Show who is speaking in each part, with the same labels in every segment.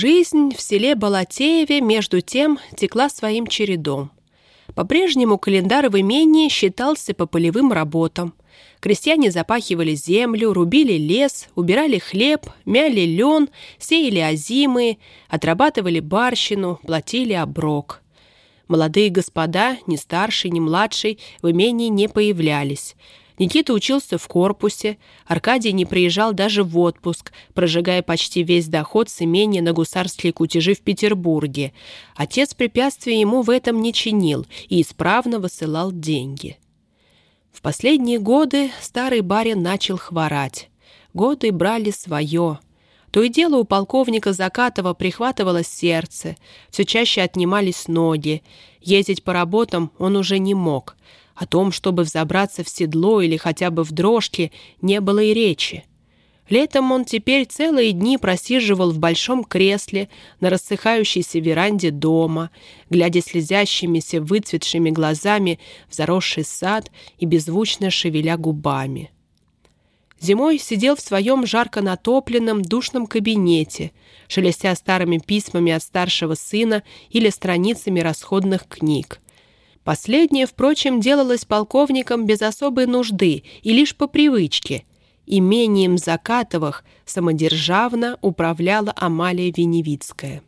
Speaker 1: Жизнь в селе Балатееве между тем текла своим чередом. По-прежнему календарь в имении считался по полевым работам. Крестьяне запахивали землю, рубили лес, убирали хлеб, мяли лен, сеяли озимые, отрабатывали барщину, платили оброк. Молодые господа, ни старший, ни младший, в имении не появлялись. Никита учился в корпусе, Аркадий не приезжал даже в отпуск, прожигая почти весь доход с имения на гусарские кутежи в Петербурге. Отец препятствий ему в этом не чинил и исправно высылал деньги. В последние годы старый барин начал хворать. Годы брали свое. То и дело у полковника Закатова прихватывало сердце, все чаще отнимались ноги. Ездить по работам он уже не мог. О том, чтобы взобраться в седло или хотя бы в дрожки, не было и речи. Летом он теперь целые дни просиживал в большом кресле на рассыхающейся веранде дома, глядя слезящимися выцветшими глазами в заросший сад и беззвучно шевеля губами. Зимой сидел в своем жарко натопленном душном кабинете, шелестя старыми письмами от старшего сына или страницами расходных книг. Последнее, впрочем, делалось полковником без особой нужды и лишь по привычке. Имением Закатовых самодержавно управляла Амалия Веневицкая.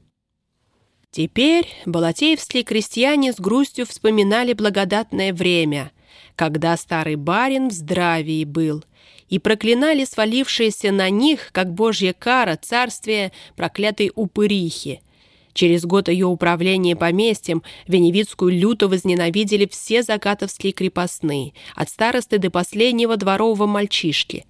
Speaker 1: Теперь балатеевские крестьяне с грустью вспоминали благодатное время, когда старый барин в здравии был, и проклинали свалившиеся на них, как божья кара, царствие проклятой упырихи – Через год ее управления поместьем Веневицкую люто возненавидели все закатовские крепостные, от старосты до последнего дворового мальчишки.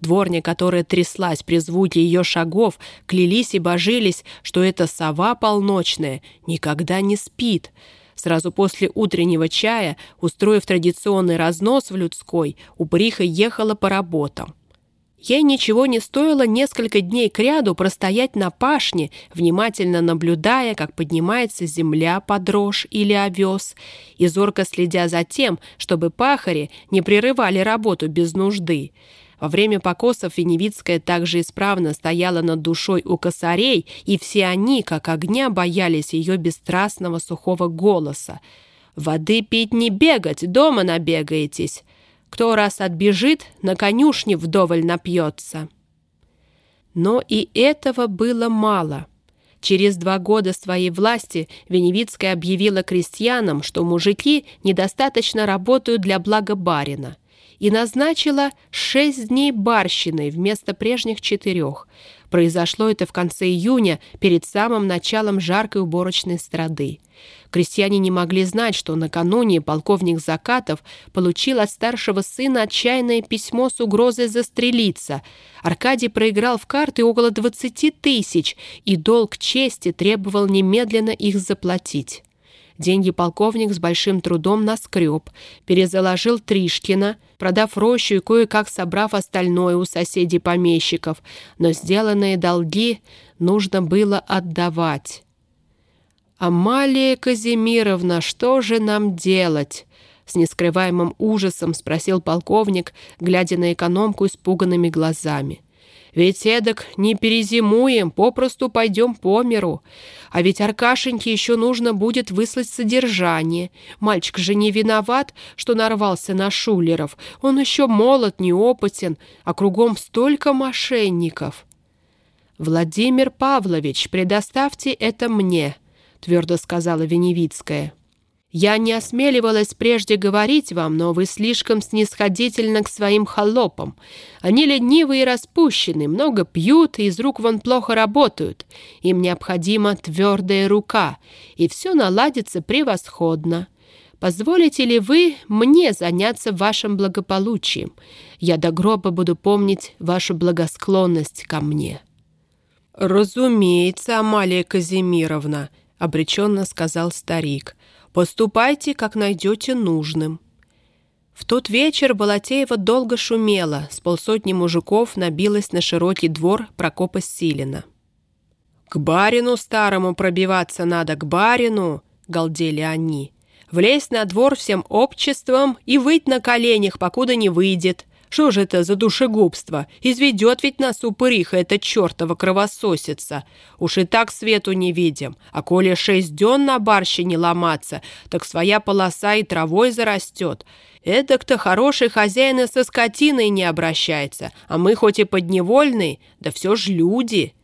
Speaker 1: Дворня, которая тряслась при звуке ее шагов, клялись и божились, что эта сова полночная никогда не спит. Сразу после утреннего чая, устроив традиционный разнос в людской, упыриха ехала по работам. Ей ничего не стоило несколько дней кряду простоять на пашне, внимательно наблюдая, как поднимается земля под рожь или овес, и зорко следя за тем, чтобы пахари не прерывали работу без нужды. Во время покосов Веневицкая также исправно стояла над душой у косарей, и все они, как огня, боялись ее бесстрастного сухого голоса. «Воды пить не бегать, дома набегаетесь!» Кто раз отбежит, на конюшне вдоволь напьется. Но и этого было мало. Через два года своей власти Веневицкая объявила крестьянам, что мужики недостаточно работают для блага барина, и назначила шесть дней барщины вместо прежних четырех. Произошло это в конце июня, перед самым началом жаркой уборочной страды. Крестьяне не могли знать, что накануне полковник Закатов получил от старшего сына отчаянное письмо с угрозой застрелиться. Аркадий проиграл в карты около 20 тысяч, и долг чести требовал немедленно их заплатить. Деньги полковник с большим трудом наскреб, перезаложил Тришкина, продав рощу и кое-как собрав остальное у соседей-помещиков, но сделанные долги нужно было отдавать. «Амалия Казимировна, что же нам делать?» С нескрываемым ужасом спросил полковник, глядя на экономку испуганными глазами. «Ведь эдак не перезимуем, попросту пойдем по миру. А ведь Аркашеньке еще нужно будет выслать содержание. Мальчик же не виноват, что нарвался на шулеров. Он еще молод, неопытен, а кругом столько мошенников». «Владимир Павлович, предоставьте это мне», — твердо сказала Веневицкая. «Я не осмеливалась прежде говорить вам, но вы слишком снисходительны к своим холопам. Они ленивые и распущены, много пьют и из рук вон плохо работают. Им необходима твердая рука, и все наладится превосходно. Позволите ли вы мне заняться вашим благополучием? Я до гроба буду помнить вашу благосклонность ко мне». «Разумеется, Амалия Казимировна», — обреченно сказал старик. «Поступайте, как найдете нужным». В тот вечер Балатеева долго шумела, с полсотни мужиков набилась на широкий двор Прокопа Силина. «К барину старому пробиваться надо, к барину!» — галдели они. «Влезть на двор всем обществом и выть на коленях, покуда не выйдет. Что же это за душегубство? Изведет ведь нас упыриха эта чертова кровососица. Уж и так свету не видим. А коли шесть дён на барще не ломаться, так своя полоса и травой зарастет. Эдак-то хороший хозяин и со скотиной не обращается, а мы хоть и подневольные, да все ж люди.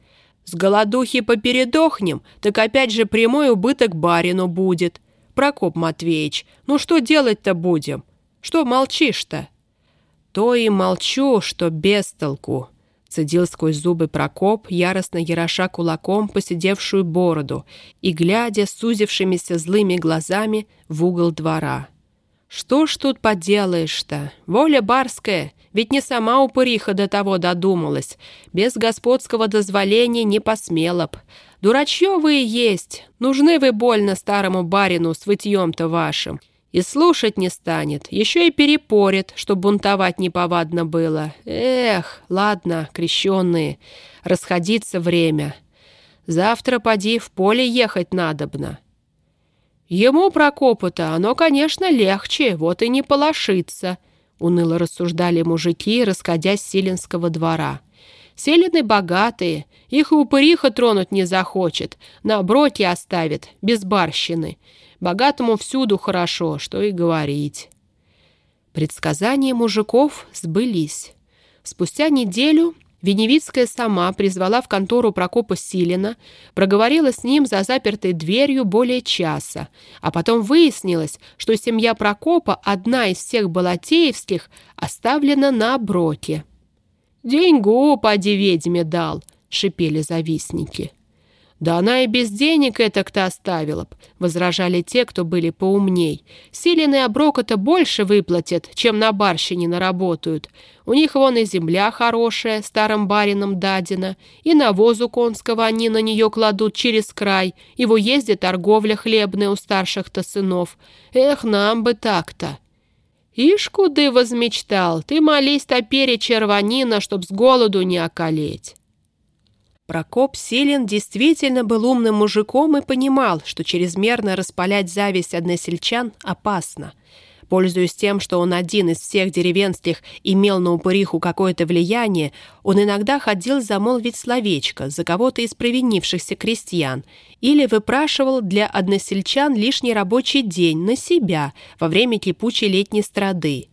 Speaker 1: С голодухи попередохнем, так опять же прямой убыток барину будет. Прокоп Матвеевич, ну что делать-то будем? Что молчишь-то?» «То и молчу, что без толку», — цедил сквозь зубы Прокоп, яростно яроша кулаком посидевшую бороду и глядя сузившимися злыми глазами в угол двора. «Что ж тут поделаешь-то? Воля барская, ведь не сама упыриха до того додумалась. Без господского дозволения не посмела б. Дурачье вы и есть. Нужны вы больно старому барину с вытьем-то вашим. И слушать не станет, еще и перепорит, чтоб бунтовать неповадно было. Эх, ладно, крещенные, расходиться время. Завтра поди в поле ехать надобно. Ему, Прокопу-то, оно, конечно, легче, вот и не полошится, уныло рассуждали мужики, расходясь с Силенского двора. Селены богатые, их и упыриха тронуть не захочет, на броке оставит, без барщины. Богатому всюду хорошо, что и говорить. Предсказания мужиков сбылись. Спустя неделю Веневицкая сама призвала в контору Прокопа Силина, проговорила с ним за запертой дверью более часа, а потом выяснилось, что семья Прокопа, одна из всех Балатеевских, оставлена на оброке. «Деньгу поди ведьме дал», — шипели завистники. «Да она и без денег это-то оставила б», — возражали те, кто были поумней. «Силины оброка-то больше выплатят, чем на барщине наработают. У них вон и земля хорошая, старым барином дадена, и навозу конского они на нее кладут через край, и в уезде торговля хлебная у старших-то сынов. Эх, нам бы так-то!» «Ишь, куды возмечтал, ты молись топере черванина, чтоб с голоду не околеть». Прокоп Силин действительно был умным мужиком и понимал, что чрезмерно распалять зависть односельчан опасно. Пользуясь тем, что он один из всех деревенских имел на упыриху какое-то влияние, он иногда ходил замолвить словечко за кого-то из провинившихся крестьян или выпрашивал для односельчан лишний рабочий день на себя во время кипучей летней страды.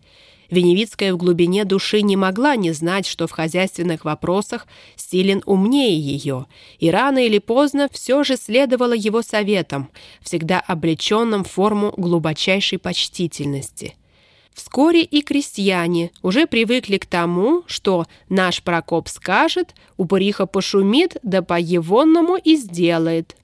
Speaker 1: Веневицкая в глубине души не могла не знать, что в хозяйственных вопросах Силин умнее ее, и рано или поздно все же следовало его советам, всегда облеченным в форму глубочайшей почтительности. Вскоре и крестьяне уже привыкли к тому, что наш Прокоп скажет, упыриха пошумит, да по-егонному и сделает.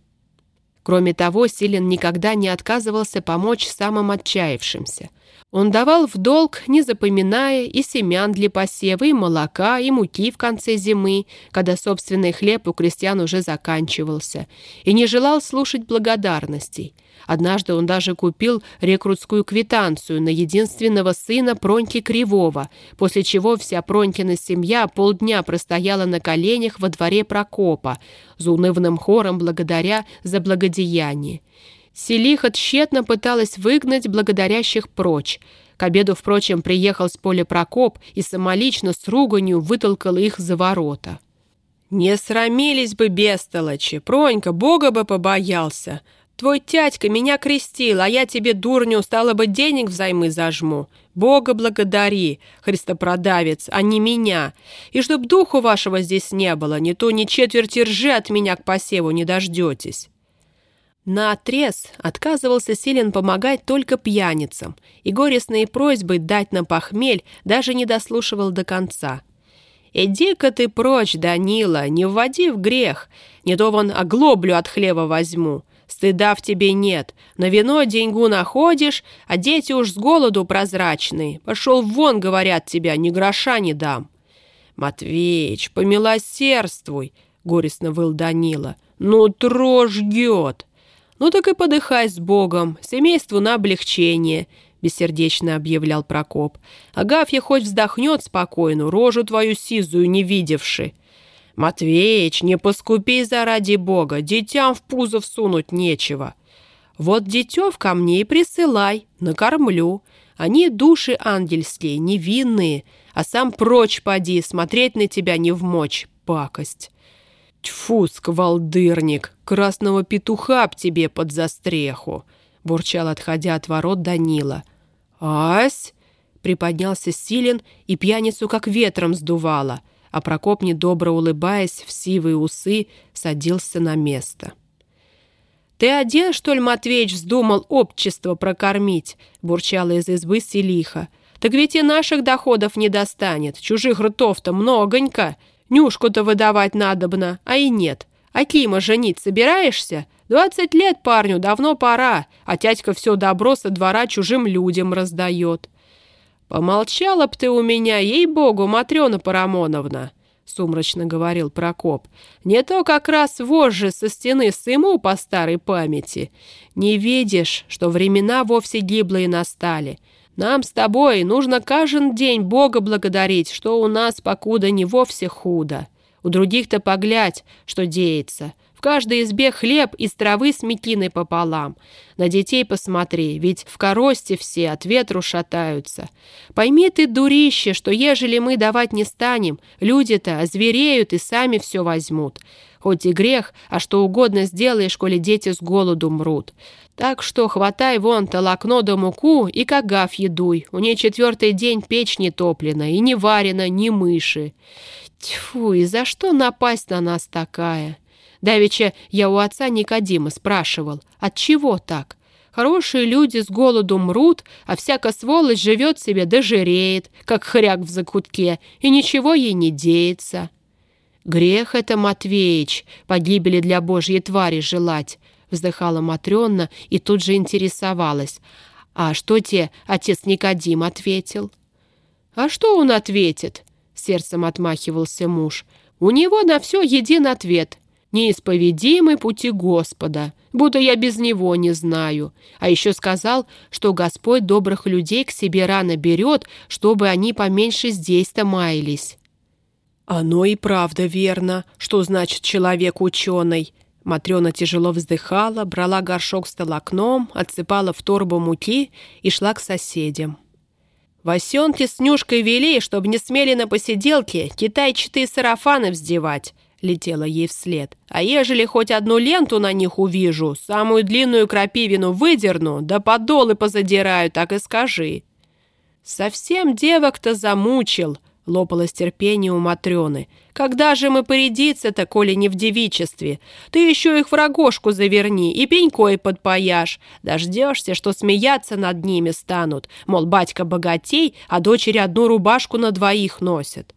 Speaker 1: Кроме того, Силин никогда не отказывался помочь самым отчаявшимся. Он давал в долг, не запоминая, и семян для посева, и молока, и муки в конце зимы, когда собственный хлеб у крестьян уже заканчивался, и не желал слушать благодарностей. Однажды он даже купил рекрутскую квитанцию на единственного сына Проньки Кривого, после чего вся Пронькина семья полдня простояла на коленях во дворе Прокопа, за унывным хором благодаря за благодеяние. Селиха тщетно пыталась выгнать благодарящих прочь. К обеду, впрочем, приехал с поля Прокоп и самолично с руганью вытолкал их за ворота. «Не срамились бы бестолочи! Пронька, Бога бы побоялся! Твой тятька меня крестил, а я тебе, дурню, стало бы денег взаймы зажму. Бога благодари, Христопродавец, а не меня. И чтоб духу вашего здесь не было, не то ни четверти ржи от меня к посеву не дождетесь». На отрез отказывался Силен помогать только пьяницам, и горестные просьбы дать на похмель даже не дослушивал до конца. «Иди-ка ты прочь, Данила, не вводи в грех, не то вон оглоблю от хлеба возьму. Стыда в тебе нет, на вино деньгу находишь, а дети уж с голоду прозрачные. Пошел вон, говорят тебя, ни гроша не дам». «Матвеич, помилосердствуй!» — горестно выл Данила. «Ну, тро ждет!» «Ну так и подыхай с Богом, семейству на облегчение», — бессердечно объявлял Прокоп. «Агафья хоть вздохнет спокойно, рожу твою сизую не видевши». «Матвеич, не поскупи заради Бога, детям в пузо всунуть нечего». «Вот детев ко мне и присылай, накормлю. Они души ангельские, невинные, а сам прочь поди, смотреть на тебя не в мочь, пакость. Тьфу, сквалдырник, красного петуха б тебе под застреху, бурчал, отходя от ворот Данила. Ась! Приподнялся Силен, и пьяницу как ветром сдувало, а Прокоп, недобро улыбаясь в сивые усы, садился на место. «Ты один, что ли, Матвеич, вздумал общество прокормить?» — бурчала из избы Селиха. «Так ведь и наших доходов не достанет, чужих ртов-то многонько. Нюшку-то выдавать надобно, а и нет. А Кима женить собираешься? Двадцать лет парню, давно пора, а тятька все добро со двора чужим людям раздает». «Помолчала б ты у меня, ей-богу, Матрена Парамоновна!» — сумрачно говорил Прокоп. «Не то как раз вожжи со стены сыму по старой памяти. Не видишь, что времена вовсе гиблые настали. Нам с тобой нужно каждый день Бога благодарить, что у нас покуда не вовсе худо. У других-то поглядь, что деется. В каждой избе хлеб из травы с мекиной пополам. На детей посмотри, ведь в коросте все от ветру шатаются. Пойми ты, дурище, что ежели мы давать не станем, люди-то озвереют и сами все возьмут. Хоть и грех, а что угодно сделаешь, коли дети с голоду мрут. Так что хватай вон толокно да муку и кагав едуй. У ней четвертый день печь не топлена и не варена ни мыши. Тьфу, и за что напасть на нас такая?» Давеча я у отца Никодима спрашивал, от чего так? Хорошие люди с голоду мрут, а всяка сволочь живет себе да жиреет, как хряк в закутке, и ничего ей не деется. Грех это, Матвеич, погибели для Божьей твари желать, вздыхала Матрённа и тут же интересовалась. А что те отец Никодим ответил? А что он ответит? Сердцем отмахивался муж. У него на все един ответ неисповедимы пути Господа, будто я без него не знаю. А еще сказал, что Господь добрых людей к себе рано берет, чтобы они поменьше здесь-то маялись. «Оно и правда верно, что значит человек ученый». Матрена тяжело вздыхала, брала горшок с толокном, отсыпала в торбу муки и шла к соседям. «Васенке с Нюшкой вели, чтобы не смели на посиделке китайчатые сарафаны вздевать. — летела ей вслед. «А ежели хоть одну ленту на них увижу, самую длинную крапивину выдерну, да подолы позадираю, так и скажи». «Совсем девок-то замучил», — лопалось терпение у Матрёны. «Когда же мы порядиться-то, коли не в девичестве? Ты еще их в рогожку заверни и пенькой подпояшь. Дождешься, что смеяться над ними станут. Мол, батька богатей, а дочери одну рубашку на двоих носят.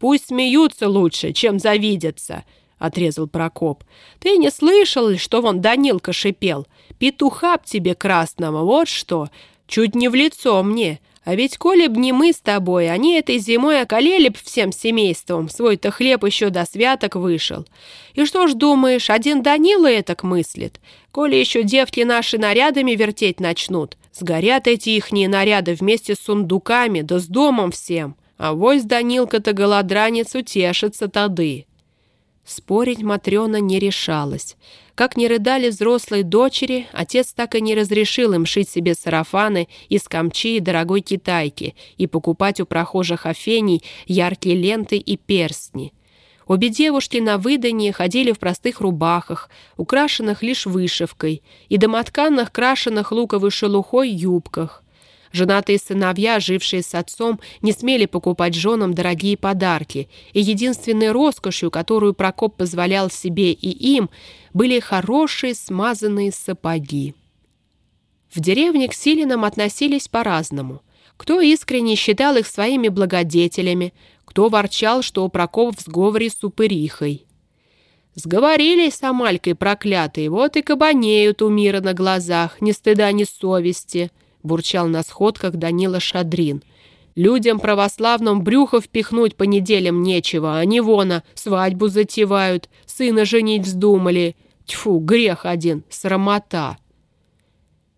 Speaker 1: Пусть смеются лучше, чем завидятся», — отрезал Прокоп. «Ты не слышал что вон Данилка шипел? Петуха б тебе красного, вот что! Чуть не в лицо мне. А ведь коли б не мы с тобой, они этой зимой околели б всем семейством, свой-то хлеб еще до святок вышел. И что ж думаешь, один Данила этак мыслит? Коли еще девки наши нарядами вертеть начнут, сгорят эти ихние наряды вместе с сундуками, да с домом всем». А вось Данилка-то голодранец утешится тады. Спорить Матрена не решалась. Как не рыдали взрослые дочери, отец так и не разрешил им шить себе сарафаны из камчи и дорогой китайки и покупать у прохожих афений яркие ленты и перстни. Обе девушки на выданье ходили в простых рубахах, украшенных лишь вышивкой, и домотканных, крашенных луковой шелухой юбках. Женатые сыновья, жившие с отцом, не смели покупать женам дорогие подарки, и единственной роскошью, которую Прокоп позволял себе и им, были хорошие смазанные сапоги. В деревне к Силинам относились по-разному. Кто искренне считал их своими благодетелями, кто ворчал, что Прокоп в сговоре с упырихой. Сговорились с Амалькой проклятые, вот и кабанеют у мира на глазах, ни стыда, ни совести —— бурчал на сходках Данила Шадрин. «Людям православным брюхо впихнуть по неделям нечего, они вона свадьбу затевают, сына женить вздумали. Тьфу, грех один, срамота!»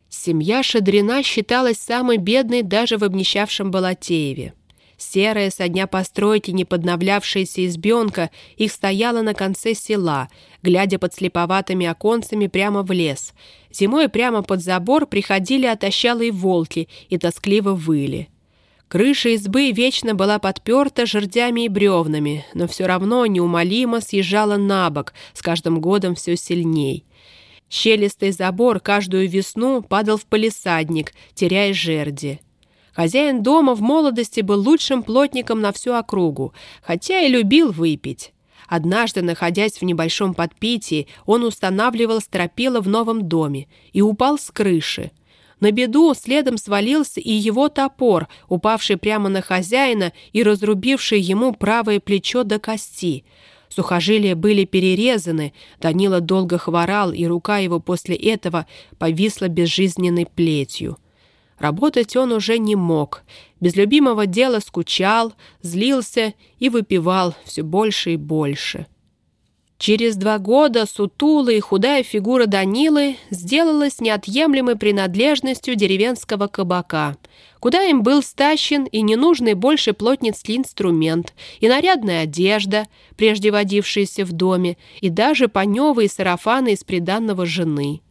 Speaker 1: Семья Шадрина считалась самой бедной даже в обнищавшем Балатееве. Серая со дня постройки не подновлявшаяся избенка их стояла на конце села, глядя под слеповатыми оконцами прямо в лес. Зимой прямо под забор приходили отощалые волки и тоскливо выли. Крыша избы вечно была подперта жердями и бревнами, но все равно неумолимо съезжала на бок, с каждым годом все сильней. Щелистый забор каждую весну падал в палисадник, теряя жерди. Хозяин дома в молодости был лучшим плотником на всю округу, хотя и любил выпить. Однажды, находясь в небольшом подпитии, он устанавливал стропила в новом доме и упал с крыши. На беду следом свалился и его топор, упавший прямо на хозяина и разрубивший ему правое плечо до кости. Сухожилия были перерезаны, Данила долго хворал, и рука его после этого повисла безжизненной плетью. Работать он уже не мог. Без любимого дела скучал, злился и выпивал все больше и больше. Через два года сутулая и худая фигура Данилы сделалась неотъемлемой принадлежностью деревенского кабака, куда им был стащен и ненужный больше плотницкий инструмент, и нарядная одежда, прежде водившаяся в доме, и даже паневые сарафаны из приданного жены.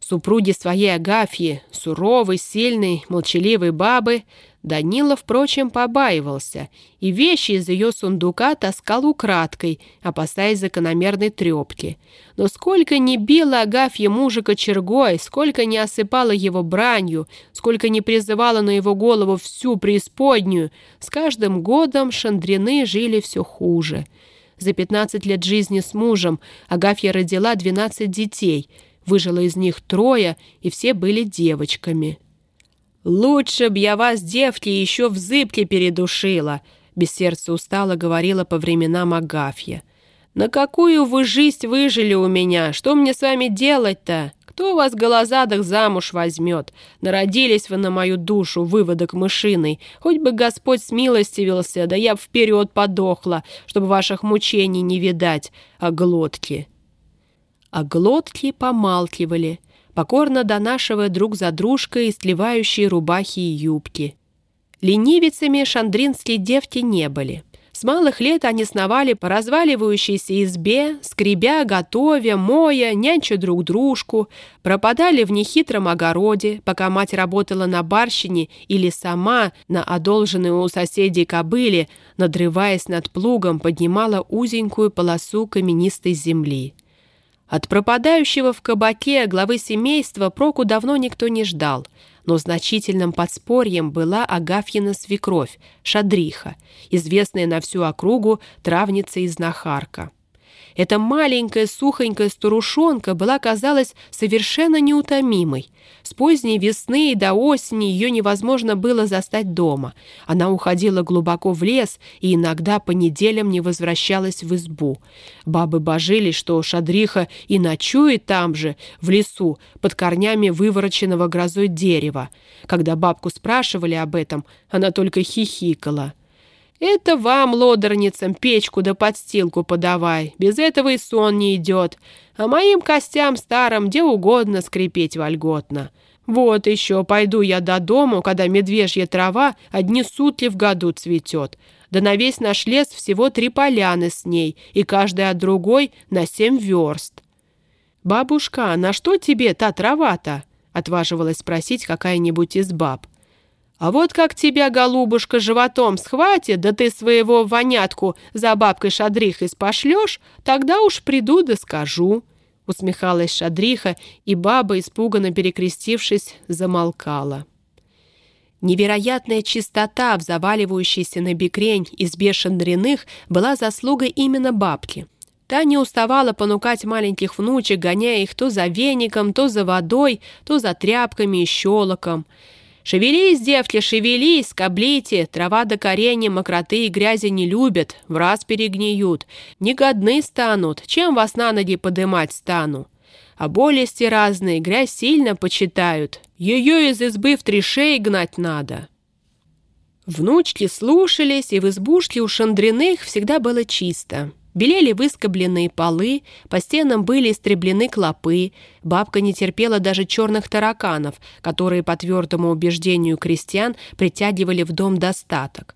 Speaker 1: Супруги своей Агафьи, суровой, сильной, молчаливой бабы, Данила, впрочем, побаивался и вещи из ее сундука таскал украдкой, опасаясь закономерной трепки. Но сколько не била Агафья мужа кочергой, сколько не осыпала его бранью, сколько не призывала на его голову всю преисподнюю, с каждым годом шандрины жили все хуже. За 15 лет жизни с мужем Агафья родила 12 детей, выжила из них трое, и все были девочками. «Лучше б я вас, девки, еще в зыбке передушила», — без сердца устало говорила по временам Агафья. «На какую вы жизнь выжили у меня? Что мне с вами делать-то? Кто вас голозадых замуж возьмет? Народились вы на мою душу, выводок мышиный. Хоть бы Господь смилостивился, да я б вперед подохла, чтобы ваших мучений не видать, а глотки». А глотки помалкивали — покорно донашивая друг за дружкой истлевающие рубахи и юбки. Ленивицами шандринские девки не были. С малых лет они сновали по разваливающейся избе, скребя, готовя, моя, нянча друг дружку, пропадали в нехитром огороде, пока мать работала на барщине или сама на одолженной у соседей кобыле, надрываясь над плугом, поднимала узенькую полосу каменистой земли. От пропадающего в кабаке главы семейства проку давно никто не ждал, но значительным подспорьем была Агафьина свекровь, Шадриха, известная на всю округу травница и знахарка. Эта маленькая сухонькая старушонка была, казалось, совершенно неутомимой. С поздней весны и до осени ее невозможно было застать дома. Она уходила глубоко в лес и иногда по неделям не возвращалась в избу. Бабы божились, что шадриха и ночует там же, в лесу, под корнями вывороченного грозой дерева. Когда бабку спрашивали об этом, она только хихикала. Это вам, лодорницам, печку да подстилку подавай. Без этого и сон не идет. А моим костям старым где угодно скрипеть вольготно. Вот еще пойду я до дому, когда медвежья трава одни сутли в году цветет. Да на весь наш лес всего три поляны с ней, и каждая от другой на семь верст. «Бабушка, на что тебе та трава-то?» — отваживалась спросить какая-нибудь из баб. А вот как тебя, голубушка, животом схватит, да ты своего вонятку за бабкой Шадрихой спошлешь, тогда уж приду да скажу». Усмехалась Шадриха, и баба, испуганно перекрестившись, замолкала. Невероятная чистота в заваливающейся на бекрень избе шандряных была заслугой именно бабки. Та не уставала понукать маленьких внучек, гоняя их то за веником, то за водой, то за тряпками и щелоком. «Шевелись, девки, шевелись, скоблите, трава до коренья мокроты и грязи не любят, в раз перегниют, негодны станут, чем вас на ноги подымать стану? А болести разные, грязь сильно почитают, ее из избы в три шеи гнать надо». Внучки слушались, и в избушке у шандриных всегда было чисто. Белели выскобленные полы, по стенам были истреблены клопы. Бабка не терпела даже черных тараканов, которые, по твердому убеждению крестьян, притягивали в дом достаток.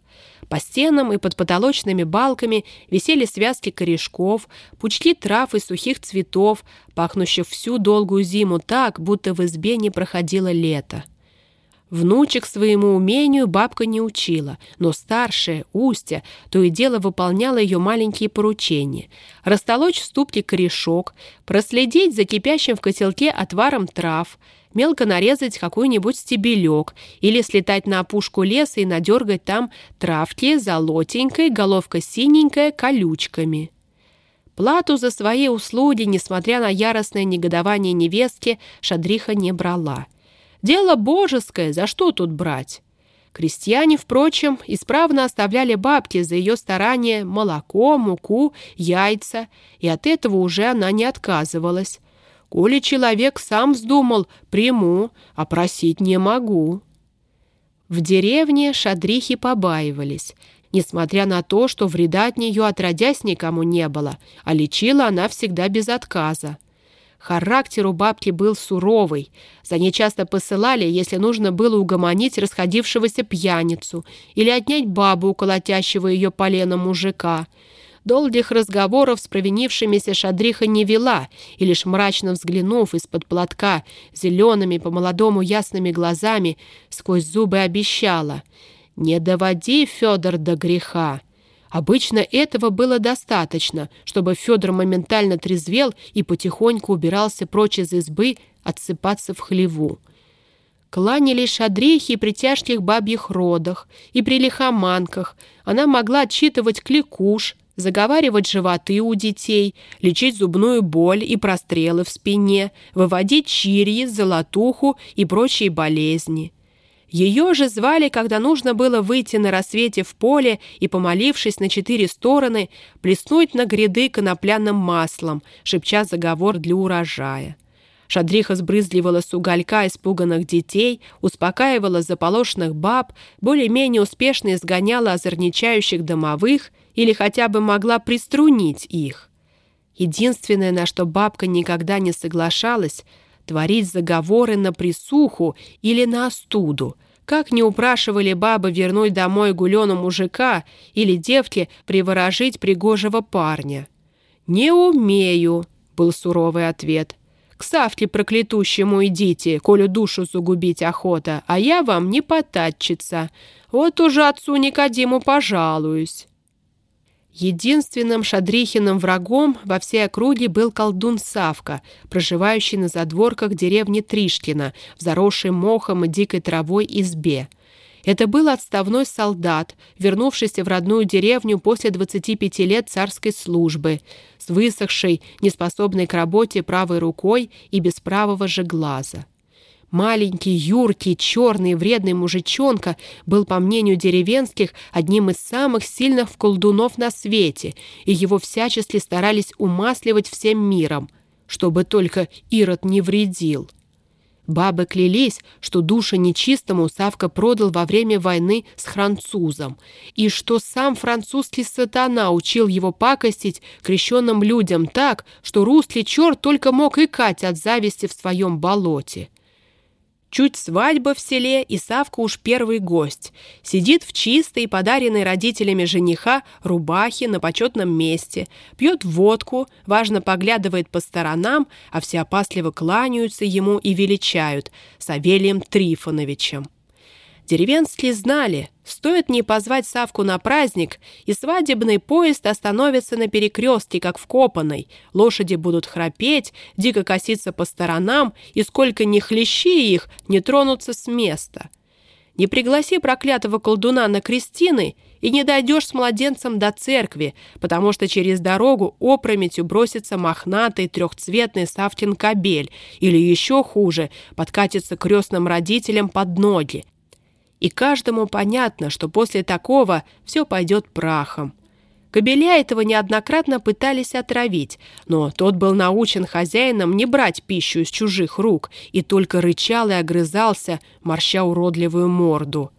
Speaker 1: По стенам и под потолочными балками висели связки корешков, пучки трав и сухих цветов, пахнущих всю долгую зиму так, будто в избе не проходило лето. Внучек своему умению бабка не учила, но старшая, Устя, то и дело выполняла ее маленькие поручения. Растолочь в ступке корешок, проследить за кипящим в котелке отваром трав, мелко нарезать какой-нибудь стебелек или слетать на опушку леса и надергать там травки золотенькой, головка синенькая, колючками. Плату за свои услуги, несмотря на яростное негодование невестки, Шадриха не брала – Дело божеское, за что тут брать? Крестьяне, впрочем, исправно оставляли бабке за ее старание молоко, муку, яйца, и от этого уже она не отказывалась. Коли человек сам вздумал, приму, а просить не могу. В деревне шадрихи побаивались, несмотря на то, что вреда от нее отродясь никому не было, а лечила она всегда без отказа. Характер у бабки был суровый. За ней часто посылали, если нужно было угомонить расходившегося пьяницу или отнять бабу колотящего ее поленом мужика. Долгих разговоров с провинившимися шадриха не вела, и лишь мрачно взглянув из-под платка зелеными по-молодому ясными глазами, сквозь зубы обещала «Не доводи, Федор, до греха!» Обычно этого было достаточно, чтобы Федор моментально трезвел и потихоньку убирался прочь из избы отсыпаться в хлеву. Кланялись шадрихи при тяжких бабьих родах и при лихоманках. Она могла отчитывать кликуш, заговаривать животы у детей, лечить зубную боль и прострелы в спине, выводить чирьи, золотуху и прочие болезни. Ее же звали, когда нужно было выйти на рассвете в поле и, помолившись на четыре стороны, плеснуть на гряды конопляным маслом, шепча заговор для урожая. Шадриха сбрызливала с уголька испуганных детей, успокаивала заполошенных баб, более-менее успешно изгоняла озорничающих домовых или хотя бы могла приструнить их. Единственное, на что бабка никогда не соглашалась — творить заговоры на присуху или на остуду. Как не упрашивали бабы вернуть домой гулену мужика или девки приворожить пригожего парня. «Не умею», — был суровый ответ. «К Савке проклятущему идите, колю душу загубить охота, а я вам не потатчица. Вот уже отцу Никодиму пожалуюсь». Единственным Шадрихиным врагом во всей округе был колдун Савка, проживающий на задворках деревни Тришкина, в заросшей мохом и дикой травой избе. Это был отставной солдат, вернувшийся в родную деревню после 25 лет царской службы, с высохшей, неспособной к работе правой рукой и без правого же глаза. Маленький, юркий, черный, вредный мужичонка был, по мнению деревенских, одним из самых сильных колдунов на свете, и его всячески старались умасливать всем миром, чтобы только Ирод не вредил. Бабы клялись, что душа нечистому Савка продал во время войны с французом, и что сам французский сатана учил его пакостить крещенным людям так, что русский черт только мог икать от зависти в своем болоте. Чуть свадьба в селе, и Савка уж первый гость. Сидит в чистой, подаренной родителями жениха, рубахе на почетном месте, пьет водку, важно поглядывает по сторонам, а все опасливо кланяются ему и величают Савелием Трифоновичем. Деревенские знали, стоит не позвать Савку на праздник, и свадебный поезд остановится на перекрестке, как вкопанный. Лошади будут храпеть, дико коситься по сторонам, и сколько ни хлещи их, не тронутся с места. Не пригласи проклятого колдуна на крестины, и не дойдешь с младенцем до церкви, потому что через дорогу опрометью бросится мохнатый трехцветный Савкин кобель, или еще хуже, подкатится крестным родителям под ноги. И каждому понятно, что после такого все пойдет прахом. Кобеля этого неоднократно пытались отравить, но тот был научен хозяином не брать пищу из чужих рук и только рычал и огрызался, морща уродливую морду.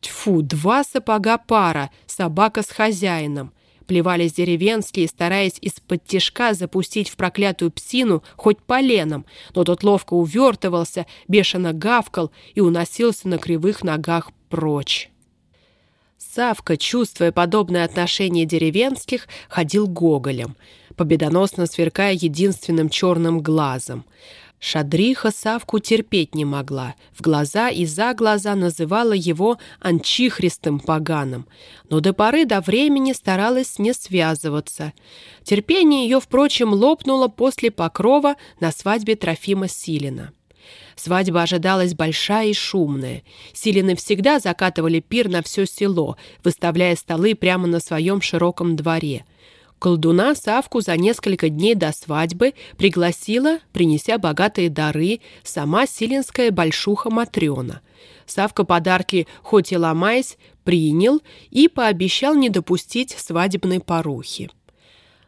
Speaker 1: Тьфу, два сапога пара, собака с хозяином. Плевались деревенские, стараясь из-под тишка запустить в проклятую псину хоть поленом, но тот ловко увертывался, бешено гавкал и уносился на кривых ногах прочь. Савка, чувствуя подобное отношение деревенских, ходил гоголем, победоносно сверкая единственным черным глазом. Шадриха Савку терпеть не могла, в глаза и за глаза называла его анчихристым поганым, но до поры до времени старалась не связываться. Терпение ее, впрочем, лопнуло после покрова на свадьбе Трофима Силина. Свадьба ожидалась большая и шумная. Силины всегда закатывали пир на все село, выставляя столы прямо на своем широком дворе – Колдуна Савку за несколько дней до свадьбы пригласила, принеся богатые дары, сама силинская большуха Матрена. Савка подарки, хоть и ломаясь, принял и пообещал не допустить свадебной порухи.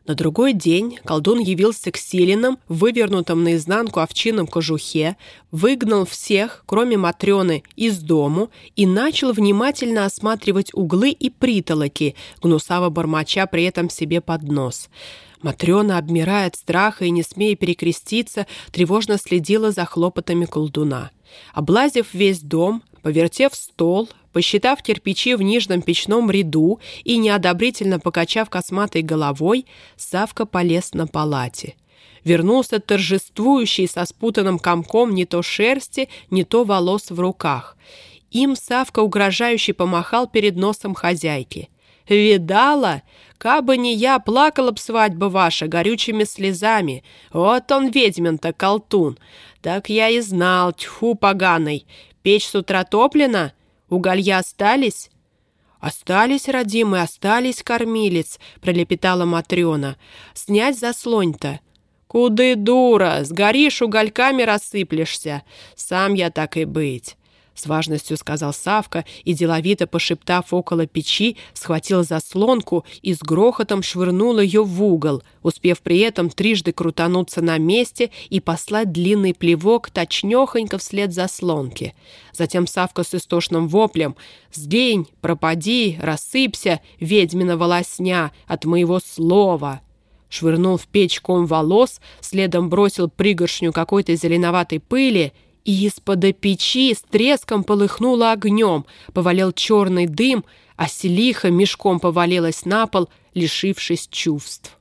Speaker 1: На другой день колдун явился к Силинам, вывернутом наизнанку овчином кожухе, выгнал всех, кроме Матрёны, из дому и начал внимательно осматривать углы и притолоки, гнусаво бормоча при этом себе под нос. Матрёна, обмирая от страха и не смея перекреститься, тревожно следила за хлопотами колдуна. Облазив весь дом, повертев стол, Посчитав кирпичи в нижнем печном ряду и неодобрительно покачав косматой головой, Савка полез на палате. Вернулся торжествующий со спутанным комком не то шерсти, не то волос в руках. Им Савка угрожающе помахал перед носом хозяйки. «Видала? Кабы не я, плакала б свадьба ваша горючими слезами. Вот он, ведьмин-то, колтун. Так я и знал, тьфу поганый. Печь с утра топлена?» Уголья остались?» «Остались, родимый, остались, кормилец», — пролепетала Матрена. «Снять заслонь-то». «Куды, дура, сгоришь, угольками рассыплешься. Сам я так и быть». С важностью сказал Савка и, деловито пошептав около печи, схватил заслонку и с грохотом швырнул ее в угол, успев при этом трижды крутануться на месте и послать длинный плевок точнёхонько вслед заслонки. Затем Савка с истошным воплем «Сгинь, пропади, рассыпься, ведьмина волосня, от моего слова!» швырнул в печь ком волос, следом бросил пригоршню какой-то зеленоватой пыли и из-под печи с треском полыхнуло огнем, повалил черный дым, а селиха мешком повалилась на пол, лишившись чувств.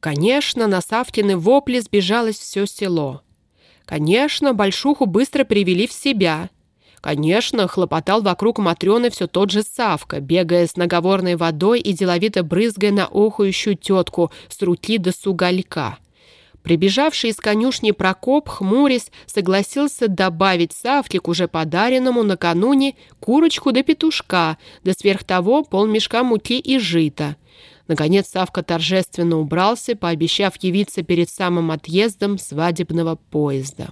Speaker 1: Конечно, на Савкины вопли сбежалось все село. Конечно, Большуху быстро привели в себя. Конечно, хлопотал вокруг Матрёны все тот же Савка, бегая с наговорной водой и деловито брызгая на охующую тетку с руки до суголька. Прибежавший из конюшни Прокоп, хмурясь, согласился добавить Савке к уже подаренному накануне курочку до петушка, да сверх того полмешка муки и жита. Наконец Савка торжественно убрался, пообещав явиться перед самым отъездом свадебного поезда.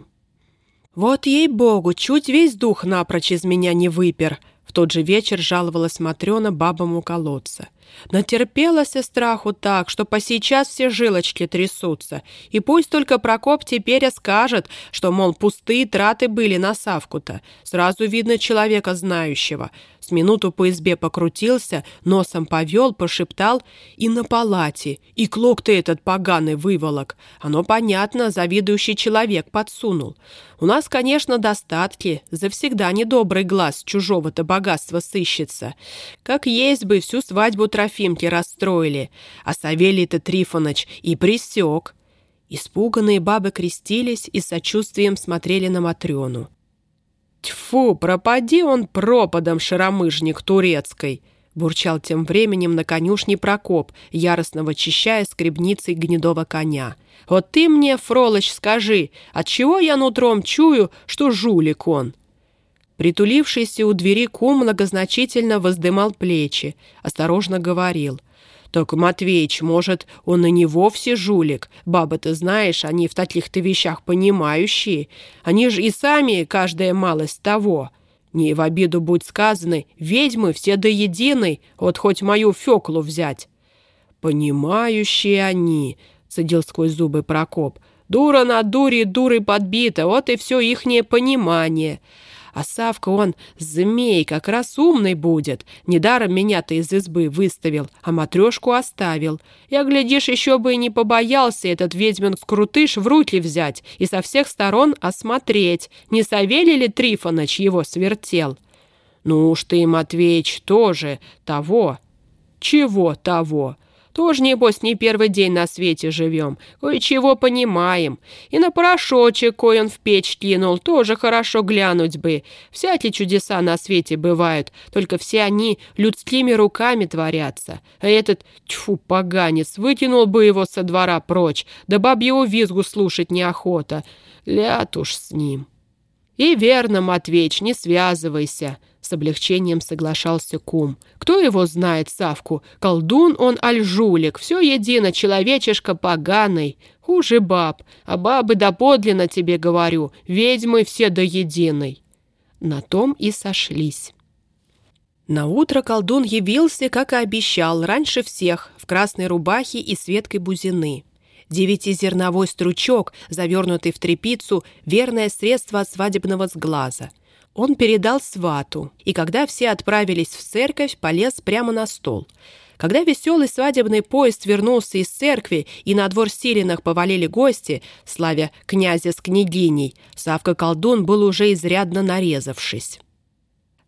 Speaker 1: «Вот ей-богу, чуть весь дух напрочь из меня не выпер», в тот же вечер жаловалась Матрена бабам у колодца. Натерпелась страху так, что по сейчас все жилочки трясутся. И пусть только Прокоп теперь скажет, что, мол, пустые траты были на Савку-то. Сразу видно человека знающего. С минуту по избе покрутился, носом повел, пошептал и на палате. И клок ты этот поганый выволок. Оно понятно, завидующий человек подсунул. У нас, конечно, достатки. Завсегда недобрый глаз чужого-то богатства сыщется. Как есть бы всю свадьбу Трофимки расстроили. А Савелий-то Трифоныч и присек. Испуганные бабы крестились и сочувствием смотрели на Матрёну. «Тьфу, пропади он пропадом, шаромыжник турецкой!» бурчал тем временем на конюшне Прокоп, яростно вычищая скребницей гнедого коня. «Вот ты мне, Фролыч, скажи, отчего я нутром чую, что жулик он?» Притулившийся у двери кум многозначительно воздымал плечи, осторожно говорил — «Так, Матвеич, может, он и не вовсе жулик. Бабы-то, знаешь, они в таких-то вещах понимающие. Они же и сами, каждая малость того. Не в обиду будь сказаны, ведьмы все до единой, вот хоть мою Феклу взять». «Понимающие они», — цедил сквозь зубы Прокоп. «Дура на дуре, дурой подбита, вот и все ихнее понимание». А Савка он, змей, как раз умный будет. Недаром меня-то из избы выставил, а матрешку оставил. Я, глядишь, еще бы и не побоялся этот ведьмин крутыш в руки взять и со всех сторон осмотреть, не Савелий ли Трифоныч его свертел. Ну уж ты, Матвеич, тоже того. Чего того? Тоже, небось, не первый день на свете живем. Кое-чего понимаем. И на порошочек, кой он в печь кинул, тоже хорошо глянуть бы. Всякие чудеса на свете бывают, только все они людскими руками творятся. А этот, тьфу, поганец, вытянул бы его со двора прочь, да бабьего визгу слушать неохота. Лят уж с ним. И верно, Матвеич, не связывайся. С облегчением соглашался кум. «Кто его знает, Савку? Колдун он аль жулик, все едино, человечишка поганый. Хуже баб, а бабы доподлинно тебе говорю, ведьмы все до единой». На том и сошлись. На утро колдун явился, как и обещал, раньше всех, в красной рубахе и светкой бузины. Девятизерновой стручок, завернутый в тряпицу, верное средство от свадебного сглаза – он передал свату, и когда все отправились в церковь, полез прямо на стол. Когда веселый свадебный поезд вернулся из церкви и на двор Силинах повалили гости, славя князя с княгиней, Савка-колдун был уже изрядно нарезавшись.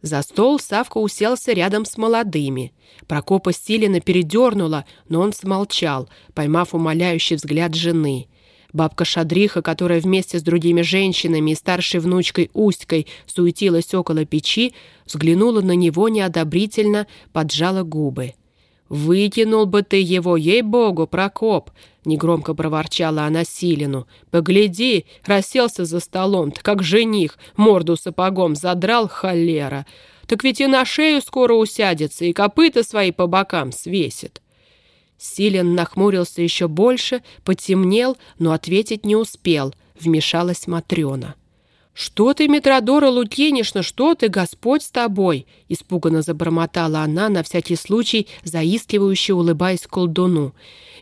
Speaker 1: За стол Савка уселся рядом с молодыми. Прокопа Силина передернула, но он смолчал, поймав умоляющий взгляд жены. Бабка Шадриха, которая вместе с другими женщинами и старшей внучкой Устькой суетилась около печи, взглянула на него неодобрительно, поджала губы. «Выкинул бы ты его, ей-богу, Прокоп!» — негромко проворчала она Силину. «Погляди, расселся за столом как жених, морду сапогом задрал холера. Так ведь и на шею скоро усядется, и копыта свои по бокам свесит». Силен нахмурился еще больше, потемнел, но ответить не успел. Вмешалась Матрена. «Что ты, Митродора Лукинишна, что ты, Господь с тобой?» Испуганно забормотала она, на всякий случай заискивающе улыбаясь колдуну.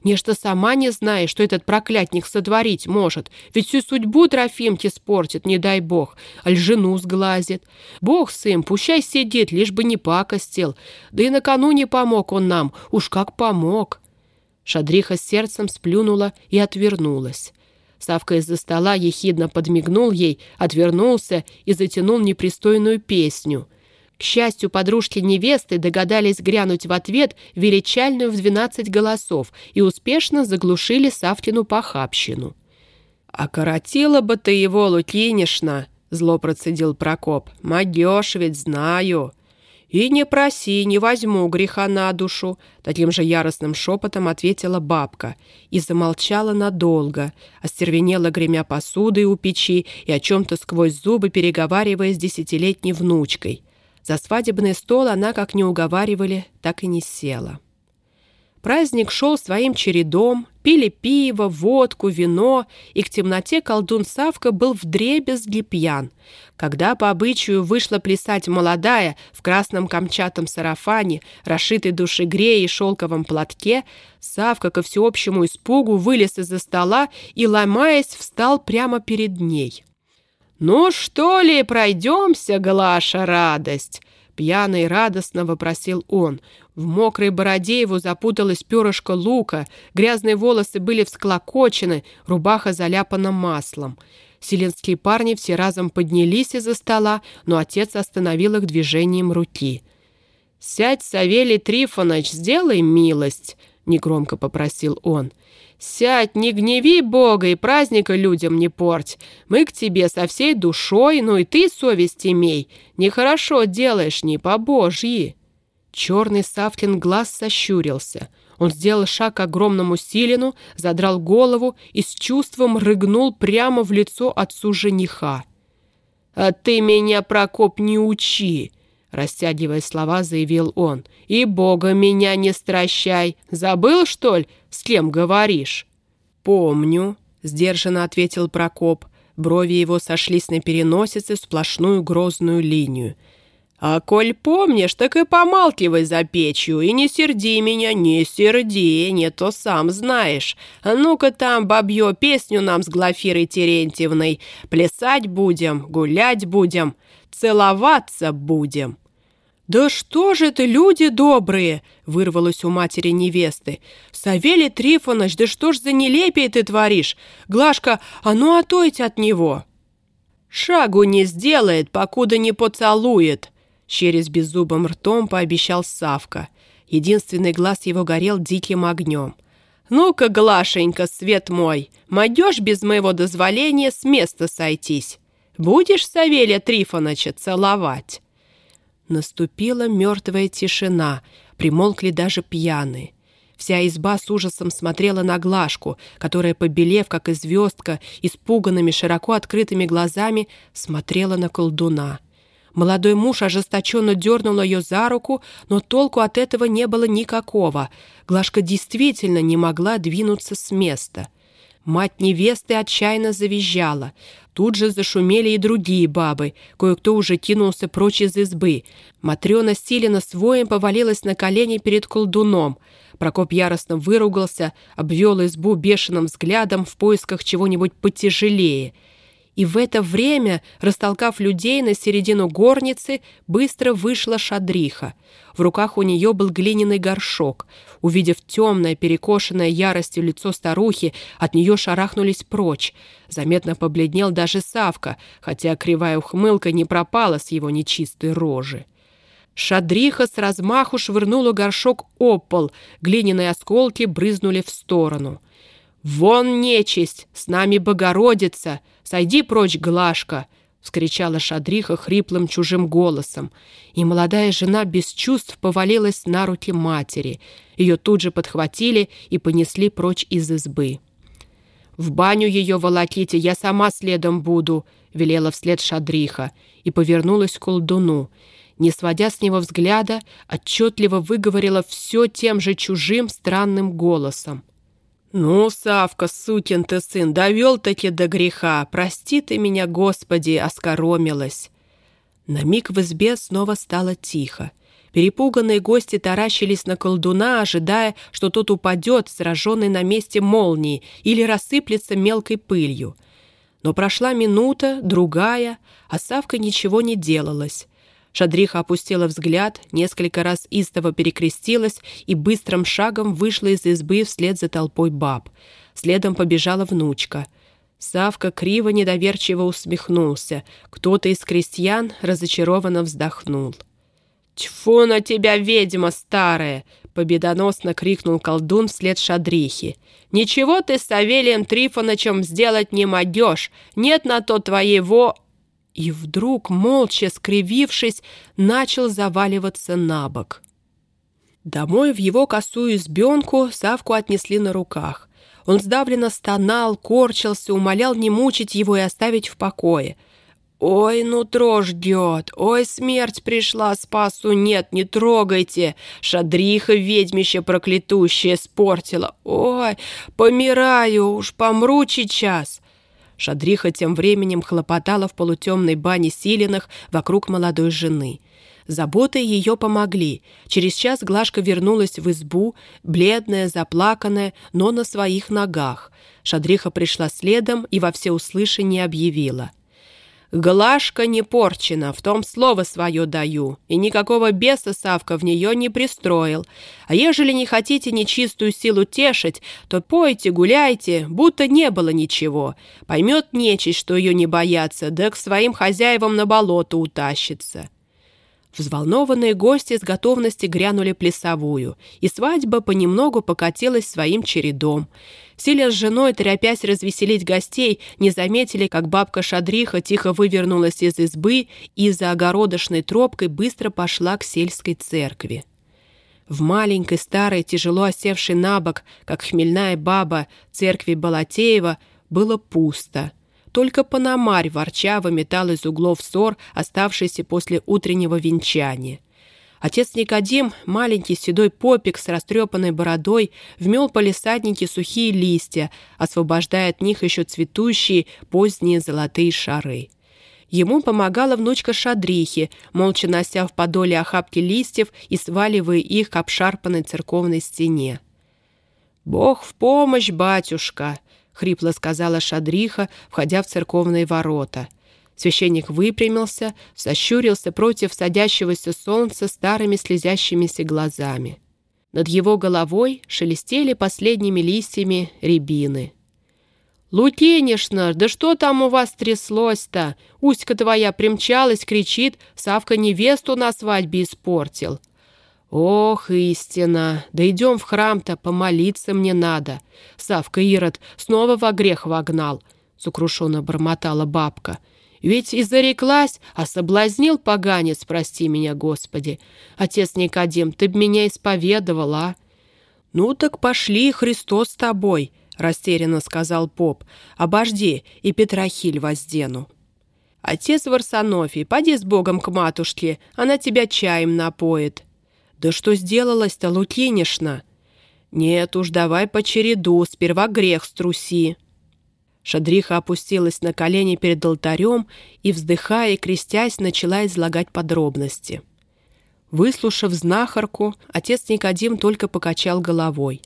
Speaker 1: «Нечто сама не знаешь, что этот проклятник сотворить может, ведь всю судьбу Трофимке спортит, не дай бог, аль жену сглазит. Бог с им, пущай сидит, лишь бы не пакостил. Да и накануне помог он нам, уж как помог». Шадриха с сердцем сплюнула и отвернулась. Савка из-за стола ехидно подмигнул ей, отвернулся и затянул непристойную песню. К счастью, подружки невесты догадались грянуть в ответ величальную в двенадцать голосов и успешно заглушили Савкину похабщину. «Окоротила бы ты его, Лукинишна!» — зло процедил Прокоп. «Могешь ведь, знаю!» «И не проси, не возьму греха на душу», — таким же яростным шепотом ответила бабка и замолчала надолго, остервенела гремя посудой у печи и о чем-то сквозь зубы переговаривая с десятилетней внучкой. За свадебный стол она, как не уговаривали, так и не села. Праздник шел своим чередом, пили пиво, водку, вино, и к темноте колдун Савка был вдребезги пьян. Когда по обычаю вышла плясать молодая в красном камчатом сарафане, расшитой душегрее и шелковом платке, Савка ко всеобщему испугу вылез из-за стола и, ломаясь, встал прямо перед ней. «Ну что ли, пройдемся, Глаша, радость!» Пьяно и радостно вопросил он. В мокрой бороде его запуталась перышко лука, грязные волосы были всклокочены, рубаха заляпана маслом. Селенские парни все разом поднялись из-за стола, но отец остановил их движением руки. «Сядь, Савелий Трифонович, сделай милость!» — негромко попросил он. «Сядь, не гневи Бога и праздника людям не порть. Мы к тебе со всей душой, ну и ты совесть имей. Нехорошо делаешь, не по-божьи». Черный Савкин глаз сощурился. Он сделал шаг к огромному Силину, задрал голову и с чувством рыгнул прямо в лицо отцу жениха. «А ты меня, Прокоп, не учи!» Растягивая слова, заявил он. «И Бога меня не стращай! Забыл, что ли, с кем говоришь?» «Помню», — сдержанно ответил Прокоп. Брови его сошлись на переносице в сплошную грозную линию. «А коль помнишь, так и помалкивай за печью, и не серди меня, не серди, не то сам знаешь. А ну-ка там, бабье, песню нам с Глафирой Терентьевной. Плясать будем, гулять будем, целоваться будем». «Да что же ты, люди добрые!» — вырвалось у матери невесты. «Савелий Трифонович, да что ж за нелепие ты творишь? Глашка, а ну отойте от него!» «Шагу не сделает, покуда не поцелует!» Через беззубым ртом пообещал Савка. Единственный глаз его горел диким огнем. «Ну-ка, Глашенька, свет мой, мойдешь без моего дозволения с места сойтись? Будешь Савелия Трифоновича целовать?» Наступила мертвая тишина, примолкли даже пьяные. Вся изба с ужасом смотрела на Глашку, которая, побелев, как и звездка, испуганными, широко открытыми глазами, смотрела на колдуна. Молодой муж ожесточенно дернул ее за руку, но толку от этого не было никакого. Глашка действительно не могла двинуться с места. Мать невесты отчаянно завизжала. Тут же зашумели и другие бабы. Кое-кто уже кинулся прочь из избы. Матрена Силина своим повалилась на колени перед колдуном — Прокоп яростно выругался, обвел избу бешеным взглядом в поисках чего-нибудь потяжелее. И в это время, растолкав людей на середину горницы, быстро вышла шадриха. В руках у нее был глиняный горшок. Увидев темное, перекошенное яростью лицо старухи, от нее шарахнулись прочь. Заметно побледнел даже Савка, хотя кривая ухмылка не пропала с его нечистой рожи. Шадриха с размаху швырнула горшок об пол, глиняные осколки брызнули в сторону. «Вон нечисть! С нами Богородица! Сойди прочь, Глашка!» — вскричала Шадриха хриплым чужим голосом. И молодая жена без чувств повалилась на руки матери. Ее тут же подхватили и понесли прочь из избы. «В баню ее волоките, я сама следом буду», — велела вслед Шадриха и повернулась к колдуну не сводя с него взгляда, отчетливо выговорила все тем же чужим странным голосом. «Ну, Савка, сукин ты сын, довел-таки до греха, прости ты меня, Господи, оскоромилась!» На миг в избе снова стало тихо. Перепуганные гости таращились на колдуна, ожидая, что тот упадет, сраженный на месте молнии, или рассыплется мелкой пылью. Но прошла минута, другая, а Савка ничего не делалась. Шадриха опустила взгляд, несколько раз истово перекрестилась и быстрым шагом вышла из избы вслед за толпой баб. Следом побежала внучка. Савка криво недоверчиво усмехнулся. Кто-то из крестьян разочарованно вздохнул. «Тьфу на тебя, ведьма старая!» — победоносно крикнул колдун вслед Шадрихи. «Ничего ты с Савелием Трифонычем сделать не могешь! Нет на то твоего...» и вдруг, молча скривившись, начал заваливаться на бок. Домой в его косую избенку Савку отнесли на руках. Он сдавленно стонал, корчился, умолял не мучить его и оставить в покое. «Ой, нутро ждет! Ой, смерть пришла, спасу нет, не трогайте! Шадриха ведьмище проклятущее спортила! Ой, помираю, уж помру сейчас!» Шадриха тем временем хлопотала в полутемной бане Силиных вокруг молодой жены. Заботы ее помогли. Через час Глашка вернулась в избу, бледная, заплаканная, но на своих ногах. Шадриха пришла следом и во всеуслышание объявила — Глашка не порчена, в том слово свое даю, и никакого беса Савка в нее не пристроил. А ежели не хотите нечистую силу тешить, то пойте, гуляйте, будто не было ничего. Поймет нечисть, что ее не боятся, да к своим хозяевам на болото утащится». Взволнованные гости с готовности грянули плясовую, и свадьба понемногу покатилась своим чередом. Силя с женой, торопясь развеселить гостей, не заметили, как бабка Шадриха тихо вывернулась из избы и за огородошной тропкой быстро пошла к сельской церкви. В маленькой, старой, тяжело осевшей на бок, как хмельная баба, церкви Балатеева было пусто — только Панамарь ворча выметал из углов ссор, оставшийся после утреннего венчания. Отец Никодим, маленький седой попик с растрепанной бородой, вмел по лисаднике сухие листья, освобождая от них еще цветущие поздние золотые шары. Ему помогала внучка Шадрихи, молча нося в подоле охапки листьев и сваливая их к обшарпанной церковной стене. «Бог в помощь, батюшка!» — хрипло сказала Шадриха, входя в церковные ворота. Священник выпрямился, сощурился против садящегося солнца старыми слезящимися глазами. Над его головой шелестели последними листьями рябины. «Лукинишна, да что там у вас тряслось-то? Уська твоя примчалась, кричит, Савка невесту на свадьбе испортил». «Ох, истина! Да идем в храм-то, помолиться мне надо!» Савка Ирод снова во грех вогнал, — сокрушенно бормотала бабка. «Ведь и зареклась, а соблазнил поганец, прости меня, Господи! Отец Никодим, ты б меня исповедовал, а?» «Ну так пошли, Христос с тобой!» — растерянно сказал поп. «Обожди, и Петрохиль воздену». «Отец Варсонофий, поди с Богом к матушке, она тебя чаем напоит». «Да что сделалось-то, Лукинишна?» «Нет уж, давай по череду, сперва грех струси». Шадриха опустилась на колени перед алтарем и, вздыхая и крестясь, начала излагать подробности. Выслушав знахарку, отец Никодим только покачал головой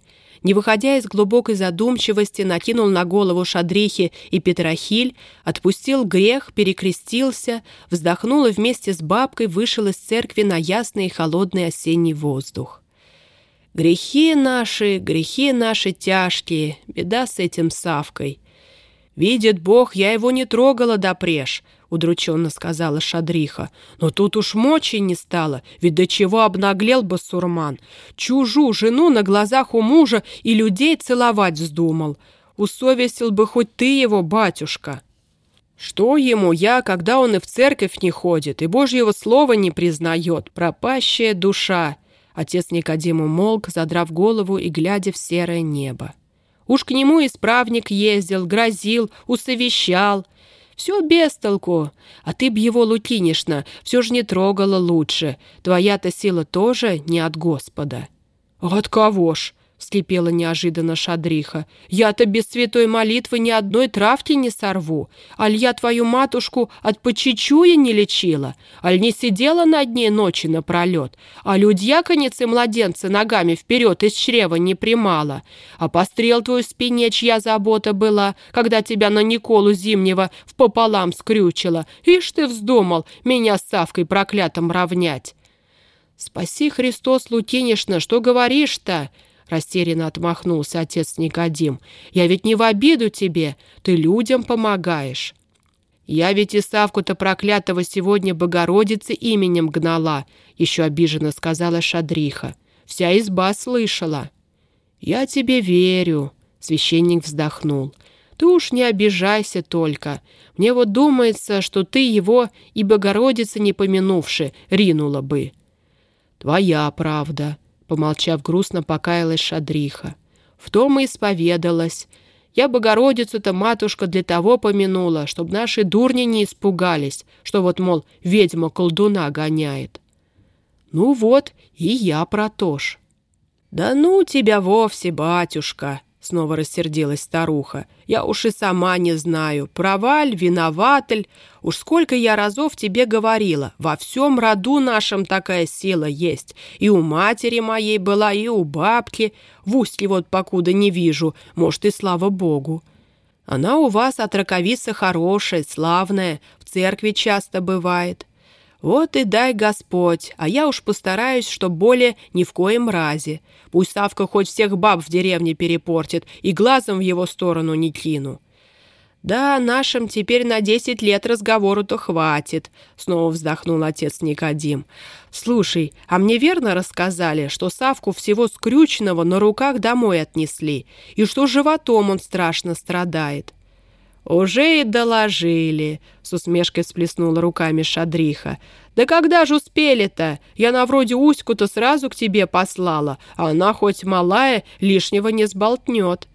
Speaker 1: не выходя из глубокой задумчивости, накинул на голову Шадрихи и Петрохиль, отпустил грех, перекрестился, вздохнул и вместе с бабкой вышел из церкви на ясный и холодный осенний воздух. «Грехи наши, грехи наши тяжкие, беда с этим Савкой. Видит Бог, я его не трогала допреж, удрученно сказала Шадриха. «Но тут уж мочи не стало, ведь до чего обнаглел бы Сурман. Чужу жену на глазах у мужа и людей целовать вздумал. Усовестил бы хоть ты его, батюшка». «Что ему я, когда он и в церковь не ходит, и Божьего слова не признает, пропащая душа?» Отец Никодим умолк, задрав голову и глядя в серое небо. Уж к нему исправник ездил, грозил, усовещал. Все без толку. А ты б его, Лукинишна, все же не трогала лучше. Твоя-то сила тоже не от Господа». «От кого ж?» Вскипела неожиданно Шадриха. «Я-то без святой молитвы ни одной травки не сорву. Аль я твою матушку от почечуя не лечила? Аль не сидела над ней ночи напролет? А и младенца ногами вперед из чрева не примала? А пострел твою спине чья забота была, когда тебя на Николу Зимнего в пополам скрючила? Ишь ты вздумал меня с Савкой проклятым равнять!» «Спаси, Христос, Лукинишна, что говоришь-то?» Растерянно отмахнулся отец Никодим. «Я ведь не в обиду тебе, ты людям помогаешь». «Я ведь и Савку-то проклятого сегодня Богородицы именем гнала», еще обиженно сказала Шадриха. «Вся изба слышала». «Я тебе верю», — священник вздохнул. «Ты уж не обижайся только. Мне вот думается, что ты его и Богородицы не помянувши ринула бы». «Твоя правда», Помолчав грустно, покаялась Шадриха. В том и исповедалась. Я Богородицу-то, матушка, для того помянула, чтобы наши дурни не испугались, что вот, мол, ведьма колдуна гоняет. Ну вот, и я про то ж. «Да ну тебя вовсе, батюшка!» Снова рассердилась старуха. «Я уж и сама не знаю, проваль, винователь. Уж сколько я разов тебе говорила, во всем роду нашем такая сила есть. И у матери моей была, и у бабки. В устье вот покуда не вижу, может, и слава богу. Она у вас от раковиса хорошая, славная, в церкви часто бывает». «Вот и дай Господь, а я уж постараюсь, чтоб более ни в коем разе. Пусть Савка хоть всех баб в деревне перепортит и глазом в его сторону не кину». «Да, нашим теперь на десять лет разговору-то хватит», — снова вздохнул отец Никодим. «Слушай, а мне верно рассказали, что Савку всего скрюченного на руках домой отнесли, и что животом он страшно страдает?» «Уже и доложили», — с усмешкой всплеснула руками Шадриха. «Да когда же успели-то? Я на вроде Уську-то сразу к тебе послала, а она хоть малая, лишнего не сболтнет».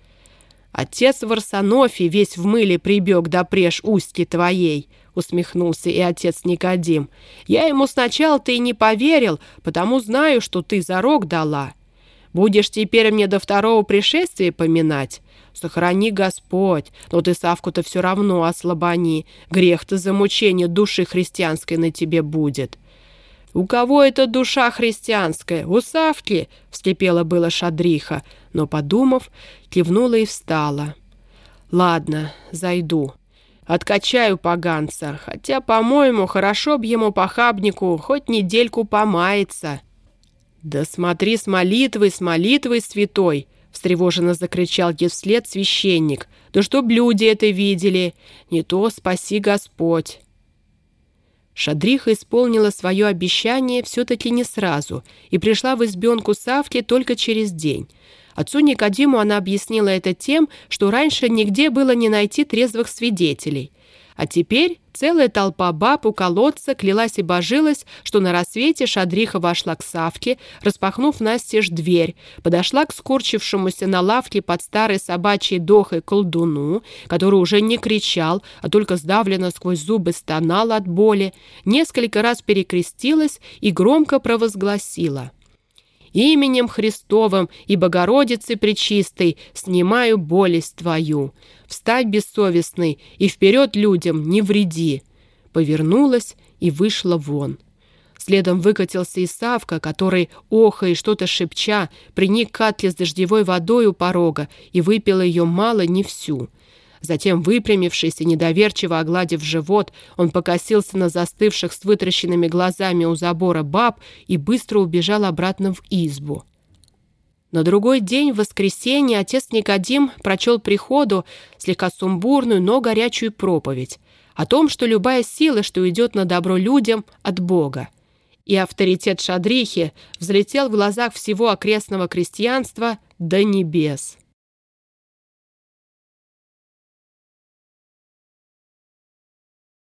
Speaker 1: «Отец Варсонофий весь в мыле прибег до преж Устьки твоей», — усмехнулся и отец Никодим. «Я ему сначала-то и не поверил, потому знаю, что ты зарок дала. Будешь теперь мне до второго пришествия поминать?» Сохрани Господь, но ты Савку-то все равно ослабони. Грех-то за мучение души христианской на тебе будет». «У кого это душа христианская? У Савки?» — вскипела было Шадриха, но, подумав, кивнула и встала. «Ладно, зайду. Откачаю поганца, хотя, по-моему, хорошо б ему похабнику хоть недельку помаяться». «Да смотри с молитвой, с молитвой святой!» — встревоженно закричал ей вслед священник. «Да чтоб люди это видели! Не то спаси Господь!» Шадриха исполнила свое обещание все-таки не сразу и пришла в избенку Савки только через день. Отцу Никодиму она объяснила это тем, что раньше нигде было не найти трезвых свидетелей. А теперь целая толпа баб у колодца клялась и божилась, что на рассвете Шадриха вошла к Савке, распахнув настежь дверь, подошла к скорчившемуся на лавке под старой собачьей дохой колдуну, который уже не кричал, а только сдавленно сквозь зубы стонал от боли, несколько раз перекрестилась и громко провозгласила — Именем Христовым и Богородицы Пречистой снимаю болесть твою. Встань бессовестный и вперед людям не вреди». Повернулась и вышла вон. Следом выкатился и Савка, который, оха и что-то шепча, приник к с дождевой водой у порога и выпил ее мало не всю. Затем, выпрямившись и недоверчиво огладив живот, он покосился на застывших с вытращенными глазами у забора баб и быстро убежал обратно в избу. На другой день, в воскресенье, отец Никодим прочел приходу слегка сумбурную, но горячую проповедь о том, что любая сила, что идет на добро людям, от Бога. И авторитет Шадрихи взлетел в глазах всего окрестного крестьянства до небес.